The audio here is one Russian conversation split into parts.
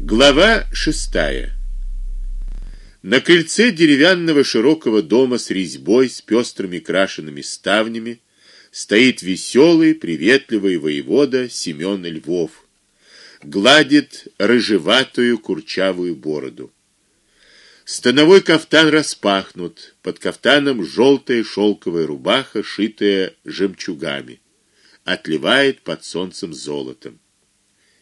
Глава шестая. На крыльце деревянного широкого дома с резьбой, с пестрыми крашенными ставнями стоит веселый, приветливый воевода Семён Львов. Гладит рыжеватую курчавую бороду. Становой кафтан распахнут, под кафтаном желтая шелковая рубаха, шитая жемчугами, отливает под солнцем золотом.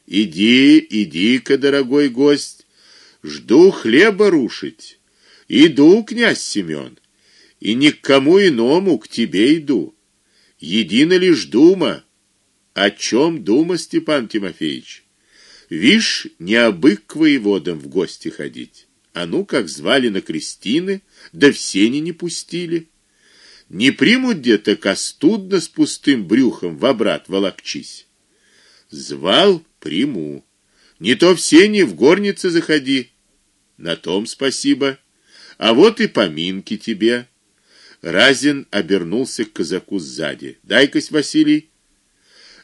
Иди, иди-ка, дорогой гость, жду хлеба рушить. Иду, князь Семён, и ни к кому иному, к тебе иду. Едино лишь дума. О чем дума, Степан Тимофеевич? Вишь, не обык к воеводам в гости ходить. А ну, как звали на крестины, да все не не пустили. Не примут где-то костудно с пустым брюхом в обрат волокчись. Звал приму. Не то все не в горнице заходи. На том спасибо. А вот и поминки тебе. Разин обернулся к казаку сзади. Дай-кась, Василий.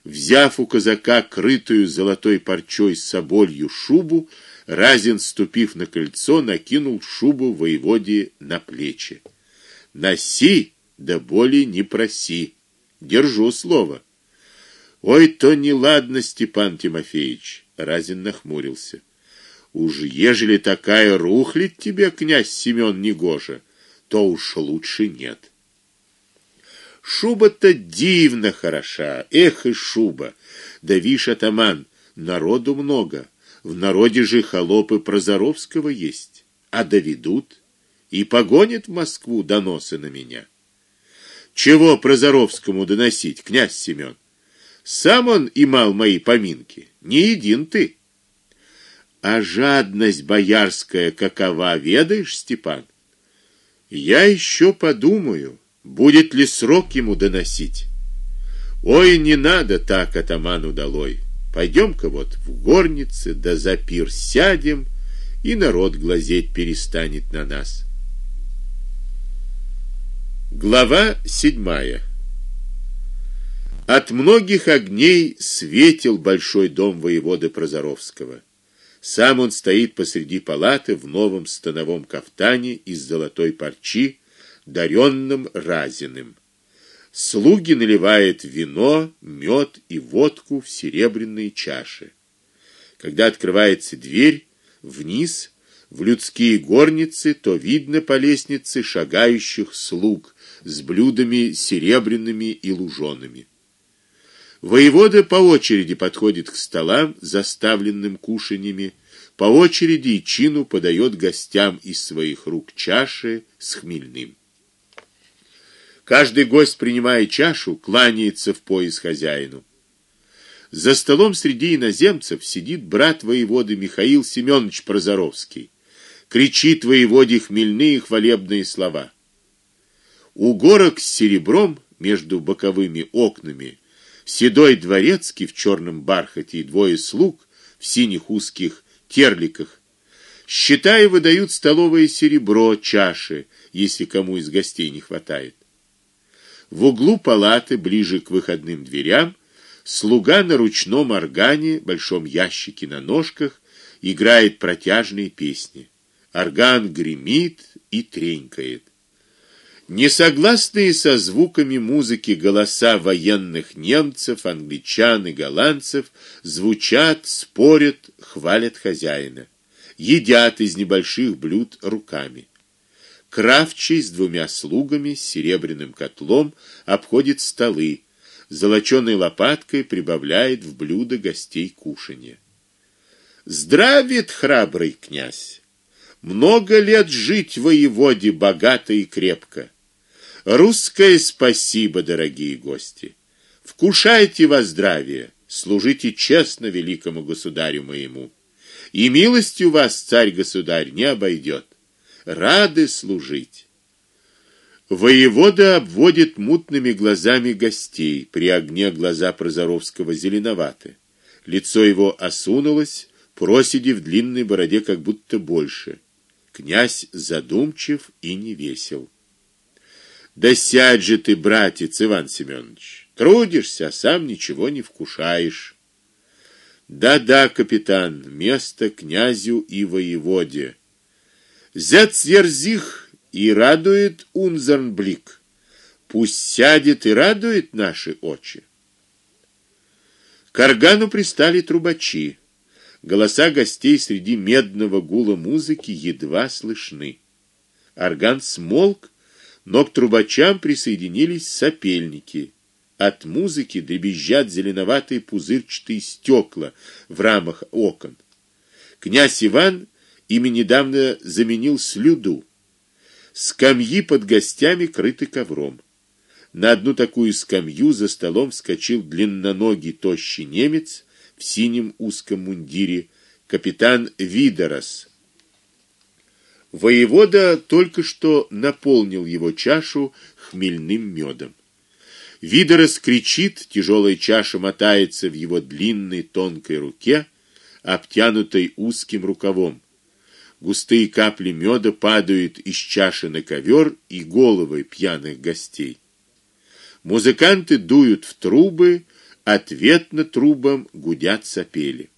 Взяв у казака крытую золотой парчой соболью шубу, Разин, ступив на крыльцо, накинул шубу воеводе на плечи. Носи, да боли не проси. Держу слово. Ой, то не ладно, Степан Тимофеевич, Разин нахмурился. Уж ежели такая рухлит тебе князь Семён негожа, то уж лучше нет. Шуба-то дивно хороша, эх и шуба. Да вишь, атаман, народу много. В народе же холопы Прозоровского есть, а доведут и погонят в Москву доносы на меня. Чего Прозоровскому доносить, князь Семён? Сам он имал мои поминки, не един ты. А жадность боярская какова, ведаешь, Степан? Я еще подумаю, будет ли срок ему доносить. Ой, не надо так атаману долой. Пойдем-ка вот в горнице, да за пир сядем, и народ глазеть перестанет на нас. Глава седьмая. От многих огней светил большой дом воеводы Прозоровского. Сам он стоит посреди палаты в новом становом кафтане из золотой парчи, даренным разиным. Слуги наливают вино, мед и водку в серебряные чаши. Когда открывается дверь, вниз в людские горницы, то видно по лестнице шагающих слуг с блюдами серебряными и лужеными. Воевода по очереди подходит к столам, заставленным кушаньями, по очереди чину подает гостям из своих рук чаши с хмельным. Каждый гость, принимая чашу, кланяется в пояс хозяину. За столом среди иноземцев сидит брат воеводы Михаил Семенович Прозоровский. Кричит воеводе хмельные хвалебные слова. У горок с серебром между боковыми окнами седой дворецкий в черном бархате и двое слуг в синих узких терликах считая выдают столовое серебро, чаши, если кому из гостей не хватает. В углу палаты, ближе к выходным дверям, слуга на ручном органе, большом ящике на ножках, играет протяжные песни. Орган гремит и тренькает. Несогласные со звуками музыки голоса военных немцев, англичан и голландцев звучат, спорят, хвалят хозяина. Едят из небольших блюд руками. Кравчий с двумя слугами с серебряным котлом обходит столы, золоченой лопаткой прибавляет в блюдо гостей кушанье. Здравит храбрый князь. Много лет жить воеводе богато и крепко. Русское спасибо, дорогие гости. Вкушайте во здравие, служите честно великому государю моему. И милостью вас царь-государь не обойдет. Рады служить. Воевода обводит мутными глазами гостей. При огне глаза Прозоровского зеленоваты. Лицо его осунулось, проседи в длинной бороде как будто больше. Князь задумчив и невесел. Да сядь же ты, братец Иван Семенович. Трудишься, а сам ничего не вкушаешь. Да-да, капитан, место князю и воеводе. Зецверзих и радует унзернблик. Пусть сядет и радует наши очи. К органу пристали трубачи. Голоса гостей среди медного гула музыки едва слышны. Орган смолк, но к трубачам присоединились сопельники. От музыки дребезжат зеленоватые пузырчатые стекла в рамах окон. Князь Иван ими недавно заменил слюду. Скамьи под гостями крыты ковром. На одну такую скамью за столом вскочил длинноногий тощий немец в синем узком мундире, капитан Видорос. Воевода только что наполнил его чашу хмельным медом. Видорос кричит, тяжелая чаша мотается в его длинной тонкой руке, обтянутой узким рукавом. Густые капли меда падают из чаши на ковер и головы пьяных гостей. Музыканты дуют в трубы, ответно трубам гудят сопели.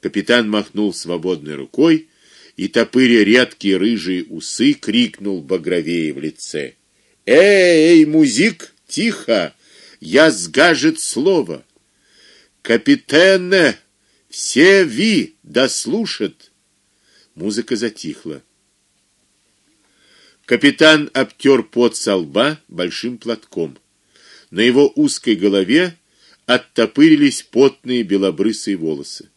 Капитан махнул свободной рукой и топыря редкие рыжие усы крикнул багровее в лице: "Эй, музик, тихо! Я сгажет слово. Капитане, все ви дослушат". Музыка затихла. Капитан обтер пот со лба большим платком. На его узкой голове оттопырились потные белобрысые волосы.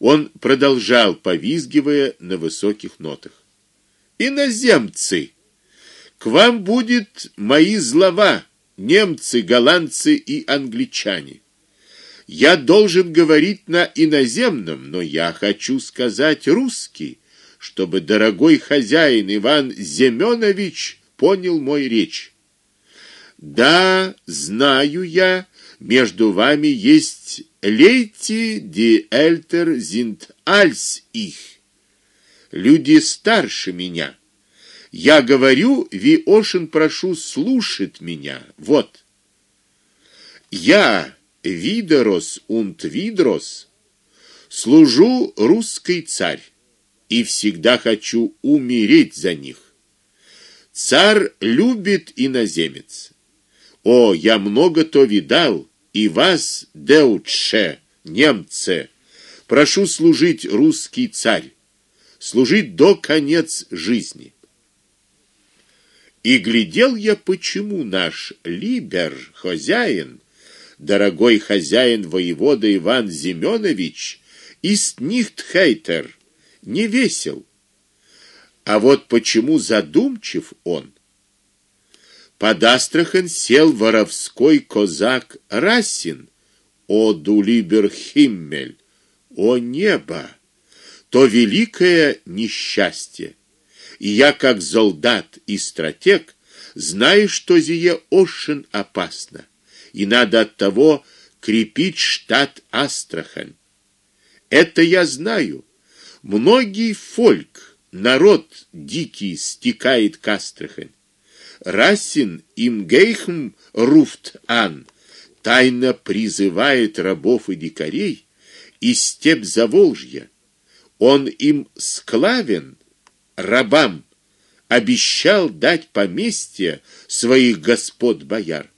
Он продолжал, повизгивая на высоких нотах: "Иноземцы, к вам будет мои злова, немцы, голландцы и англичане. Я должен говорить на иноземном, но я хочу сказать русский чтобы дорогой хозяин Иван Семенович понял мой речь. Да, знаю я, между вами есть лейти ди эльтер зинт альс их. Люди старше меня. Я говорю, ви ошен прошу слушать меня. Вот. Я, Видорос und Видрос, служу русский царь и всегда хочу умереть за них. Царь любит иноземец. О, я много то видал, и вас, деучше, немцы, прошу служить русский царь, служить до конец жизни. И глядел я, почему наш либер, хозяин, дорогой хозяин воевода Иван Семенович, ist nicht heiter, не весел. А вот почему задумчив он? Под Астрахань сел воровской козак Расин. О дулибер Химмель, о небо, то великое несчастье. И я как солдат и стратег знаю, что зие очень опасно, и надо от того крепить штат Астрахань. Это я знаю. Многие фольк, народ дикий стекает к Астрахань. Расин им гейхм руфт ан тайно призывает рабов и дикарей из степь Заволжья. Он им склавен рабам обещал дать поместье своих господ бояр.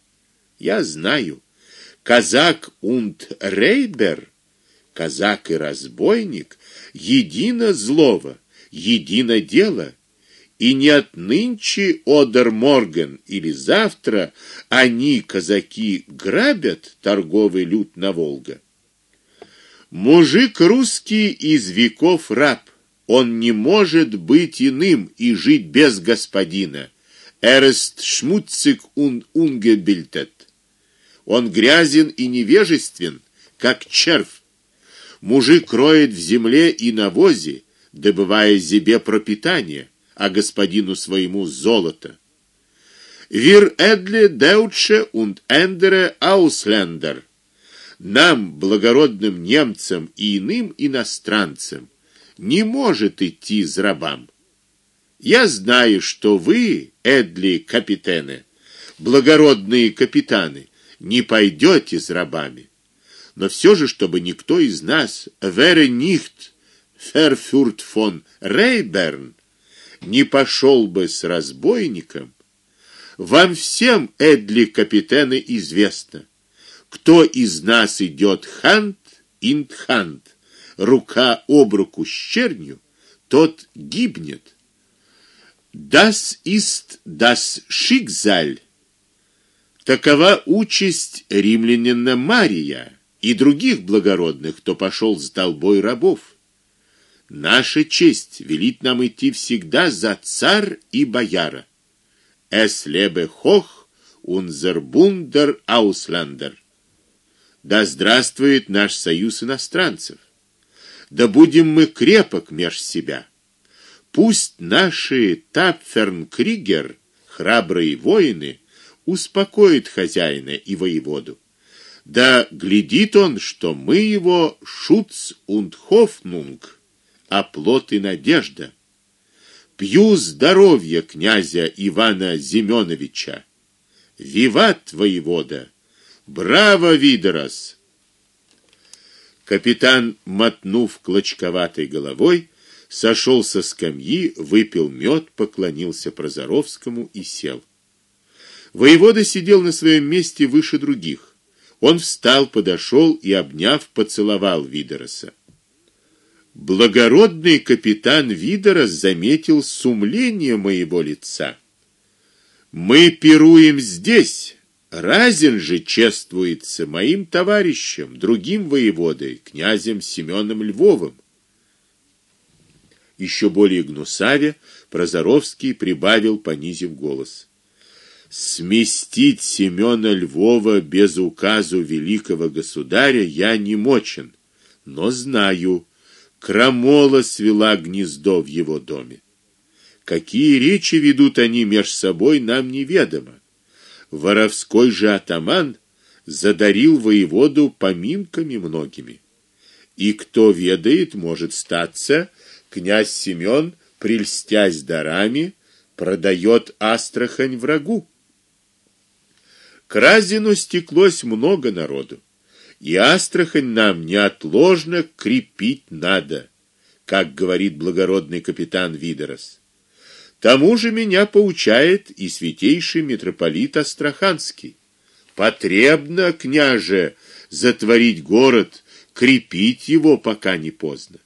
Я знаю, казак und рейбер казак и разбойник едино злого, едино дело. И не отнынче Одер Морган или завтра они казаки грабят торговый люд на Волге. Мужик русский из веков раб, он не может быть иным и жить без господина. Эрест шмутцик ун унгебильтет. Он грязен и невежествен, как червь. Мужик роет в земле и навозе, добывая себе пропитание, а господину своему золото. Вир эдле деуче und эндере ауслендер. Нам, благородным немцам и иным иностранцам, не может идти с рабам. Я знаю, что вы, эдли капитаны, благородные капитаны, не пойдете с рабами. но все же чтобы никто из нас wäre nicht verführt von Рейберн не пошел бы с разбойником. Вам всем, Эдли капитаны, известно, кто из нас идет хант ин хант, рука об руку с чернью, тот гибнет. Das ist das Schicksal. Такова участь римлянина Мария и других благородных, кто пошел с толпой рабов. Наша честь велит нам идти всегда за царь и бояра. Es lebe hoch unser Bunder Ausländer. Да здравствует наш союз иностранцев. Да будем мы крепок меж себя. Пусть наши Тапфернкригер, храбрые воины, успокоят хозяина и воеводу. Да глядит он, что мы его Шуц und Hoffnung, оплот и надежда. Пью здоровье князя Ивана Зименовича. Виват воевода. Браво, Видорос. Капитан, мотнув клочковатой головой, сошел со скамьи, выпил мед, поклонился Прозоровскому и сел. Воевода сидел на своем месте выше других. Он встал, подошел и обняв, поцеловал Видороса. Благородный капитан Видорос заметил сумление моего лица. Мы пируем здесь, Разин же чествуется моим товарищем, другим воеводой, князем Семеном Львовым. Еще более гнусаве Прозоровский прибавил, понизив голос: Сместить Семена Львова без указу великого государя я не мочен, но знаю, крамола свела гнездо в его доме. Какие речи ведут они меж собой, нам неведомо. Воровской же атаман задарил воеводу поминками многими. И кто ведает, может статься, князь Семен, прельстясь дарами, продает Астрахань врагу. К Разину стеклось много народу. И Астрахань нам неотложно крепить надо, как говорит благородный капитан Видерос. Тому же меня поучает и святейший митрополит Астраханский. Потребно, княже, затворить город, крепить его, пока не поздно.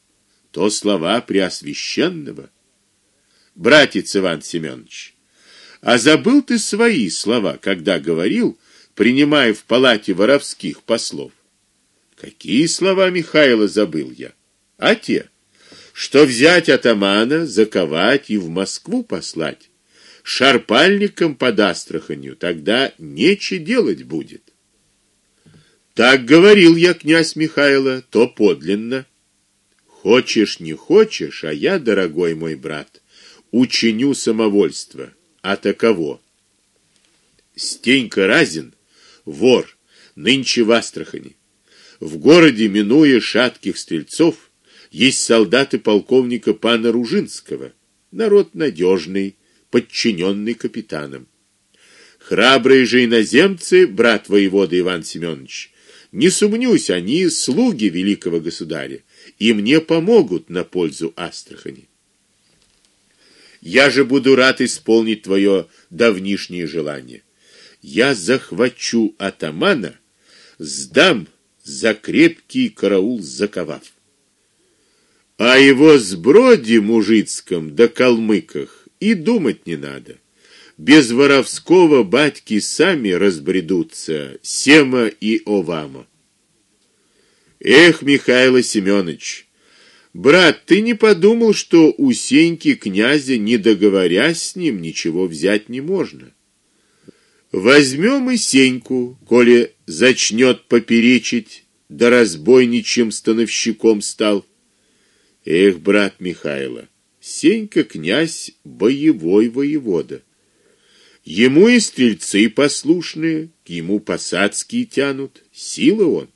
То слова преосвященного. Братец Иван Семенович, а забыл ты свои слова, когда говорил, принимая в палате воровских послов? Какие слова Михаила забыл я? А те, что взять атамана, заковать и в Москву послать, шарпальником под Астраханью, тогда нече делать будет. Так говорил я, князь Михаила, то подлинно. Хочешь, не хочешь, а я, дорогой мой брат, учиню самовольство. А таково. Стенька Разин, вор, нынче в Астрахани в городе, минуя шатких стрельцов, есть солдаты полковника пана Ружинского, народ надежный, подчиненный капитанам. Храбрые же иноземцы, брат воевода Иван Семенович, не сумнюсь, они слуги великого государя, и мне помогут на пользу Астрахани. Я же буду рад исполнить твое давнишнее желание. Я захвачу атамана, сдам за крепкий караул заковав. А его сброде мужицком да калмыках и думать не надо. Без воровского батьки сами разбредутся, Сема и Овама. Эх, Михаил Семёныч, брат, ты не подумал, что у Сеньки князя, не договорясь с ним, ничего взять не можно? Возьмем и Сеньку, коли зачнет поперечить, да разбойничьим становщиком стал. Эх, брат Михаила, Сенька князь боевой воевода. Ему и стрельцы послушные, к ему посадские тянут, сила он.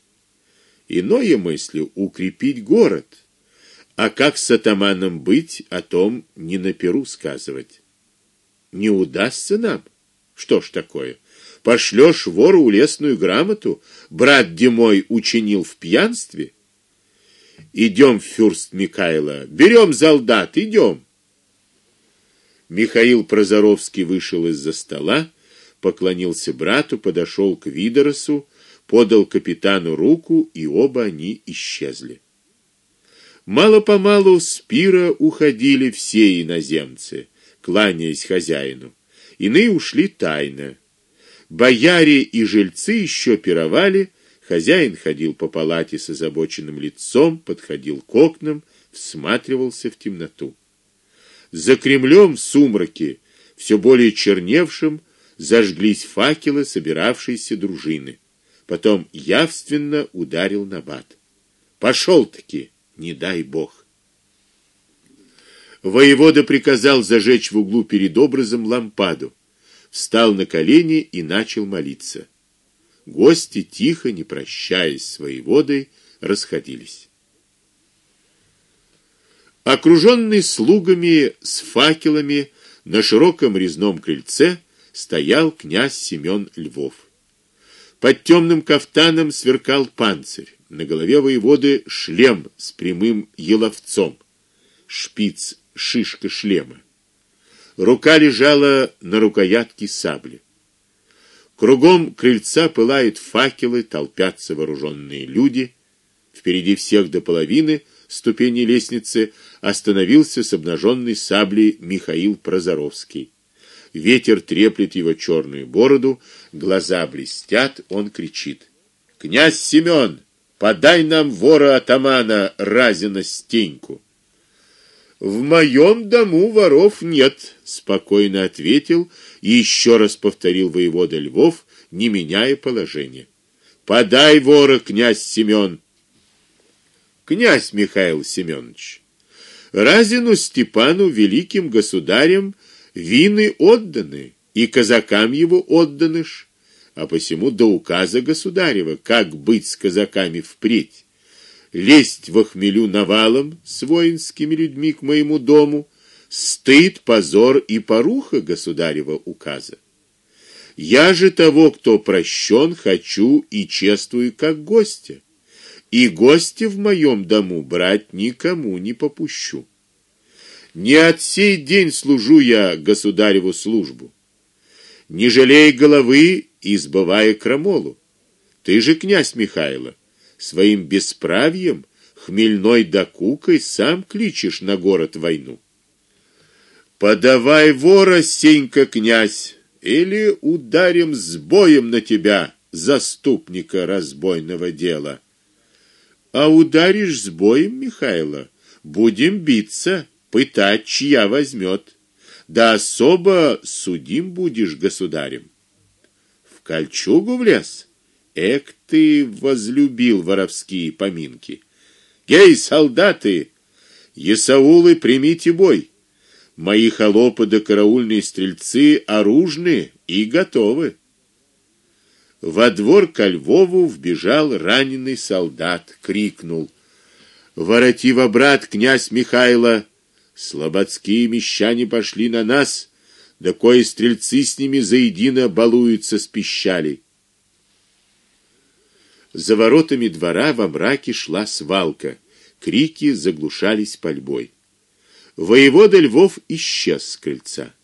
Иное мыслю укрепить город, а как с атаманом быть, о том не на перу сказывать. Не удастся нам. Что ж такое? Пошлёшь вору улесную грамоту, брат Демой учинил в пьянстве? Идем, фюрст Михайло, берем солдат, идем. Михаил Прозоровский вышел из-за стола, поклонился брату, подошел к Видоросу, подал капитану руку, и оба они исчезли. Мало-помалу с пира уходили все иноземцы, кланяясь хозяину. Иные ушли тайно. Бояре и жильцы еще пировали, хозяин ходил по палате с озабоченным лицом, подходил к окнам, всматривался в темноту. За Кремлем в сумраке, все более черневшим, зажглись факелы собиравшейся дружины. Потом явственно ударил набат. Пошел таки не дай бог. Воевода приказал зажечь в углу перед образом лампаду, встал на колени и начал молиться. Гости тихо, не прощаясь с воеводой, расходились. Окруженный слугами с факелами на широком резном крыльце стоял князь Семен Львов. Под темным кафтаном сверкал панцирь. На голове воеводы шлем с прямым еловцом, шпиц шишка шлема. Рука лежала на рукоятке сабли. Кругом крыльца пылают факелы, толпятся вооруженные люди. Впереди всех до половины ступени лестницы остановился с обнаженной саблей Михаил Прозоровский. Ветер треплет его черную бороду, глаза блестят, он кричит: "Князь Семен, Подай нам вора атамана Разина Стеньку. В моем дому воров нет, спокойно ответил и еще раз повторил воевода Львов, не меняя положения. Подай вора, князь Семен. Князь Михаил Семенович. Разину Степану великим государем вины отданы, и казакам его отданы ж а посему до указа государева, как быть с казаками впредь. Лезть в хмелю навалом с воинскими людьми к моему дому стыд, позор и поруха государева указа. Я же того, кто прощен, хочу и чествую как гостя. И гостя в моем дому брать никому не попущу. Не от сей день служу я государеву службу. Не жалей головы избывая крамолу. Ты же, князь Михайло, своим бесправием, хмельной докукой сам кличешь на город войну. Подавай вора, Сенька князь, или ударим с боем на тебя, заступника разбойного дела. А ударишь с боем, Михайло, будем биться, пытать, чья возьмет. Да особо судим будешь государем кольчугу влез. Эк ты возлюбил воровские поминки. Гей, солдаты, есаулы, примите бой. Мои холопы да караульные стрельцы оружны и готовы. Во двор ко Львову вбежал раненый солдат, крикнул: "Вороти во брат, князь Михайло! Слободские мещане пошли на нас!" да кое стрельцы с ними заедино балуются с пищалей. За воротами двора во мраке шла свалка, крики заглушались пальбой. Воевода Львов исчез с крыльца.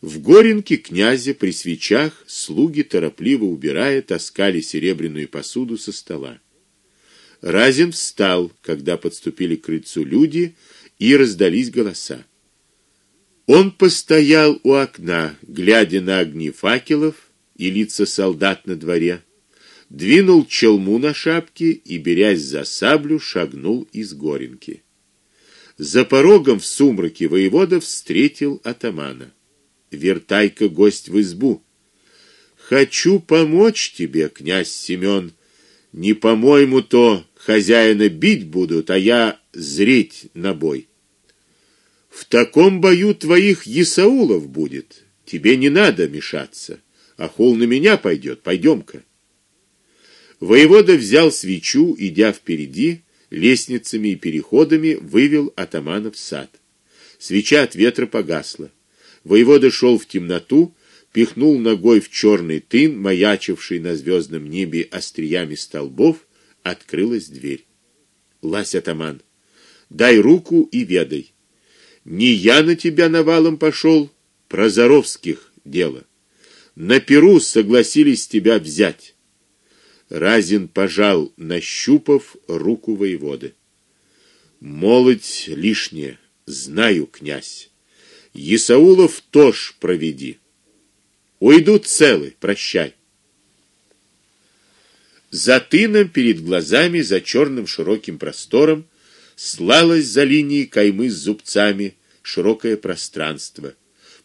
В горенке князя при свечах слуги торопливо убирая таскали серебряную посуду со стола. Разин встал, когда подступили к крыльцу люди, и раздались голоса. Он постоял у окна, глядя на огни факелов и лица солдат на дворе, двинул челму на шапке и, берясь за саблю, шагнул из горенки. За порогом в сумраке воевода встретил атамана. Вертайка гость в избу. Хочу помочь тебе, князь Семен. Не по-моему то хозяина бить будут, а я зреть на бой. В таком бою твоих Исаулов будет. Тебе не надо мешаться. а хул на меня пойдет. Пойдем-ка. Воевода взял свечу, идя впереди, лестницами и переходами вывел атамана в сад. Свеча от ветра погасла. Воевода шел в темноту, пихнул ногой в черный тын, маячивший на звездном небе остриями столбов, открылась дверь. Лась атаман, дай руку и ведай. Не я на тебя навалом пошел, Прозоровских дело. На Перу согласились тебя взять. Разин пожал, нащупав руку воеводы. Молодь лишнее, знаю, князь. Исаулов тоже проведи. Уйдут целы, прощай. За тыном перед глазами, за черным широким простором, слалось за линией каймы с зубцами широкое пространство,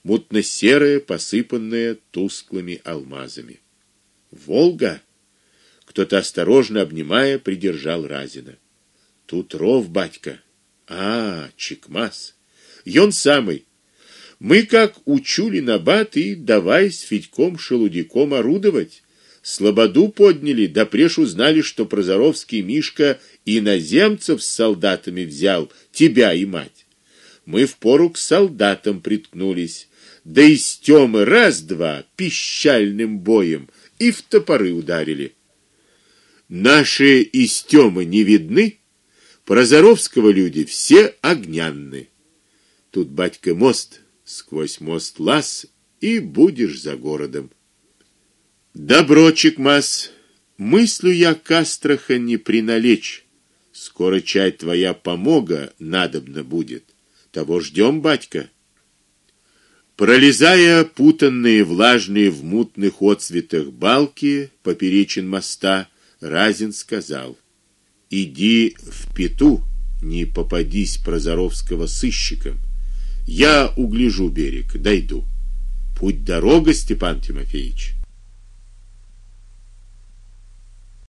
мутно-серое, посыпанное тусклыми алмазами. Волга. Кто-то осторожно обнимая придержал Разина. Тут ров, батька. А, Чекмас. И он самый. Мы как учули на бат и давай с Федьком Шелудяком орудовать. Слободу подняли, да преж узнали, что Прозоровский Мишка иноземцев с солдатами взял, тебя и мать. Мы в пору к солдатам приткнулись, да и стёмы раз-два пищальным боем и в топоры ударили. Наши истёмы не видны, Прозоровского люди все огнянны. Тут батька мост, сквозь мост лаз и будешь за городом. Доброчек мас, мыслю я к Астрахани приналечь. Скоро чай твоя помога надобно будет. Того ждем, батька. Пролезая путанные, влажные в мутных отцветах балки поперечин моста, Разин сказал: "Иди в Пету, не попадись Прозоровского сыщиком. Я угляжу берег, дойду. Путь дорога, Степан Тимофеевич".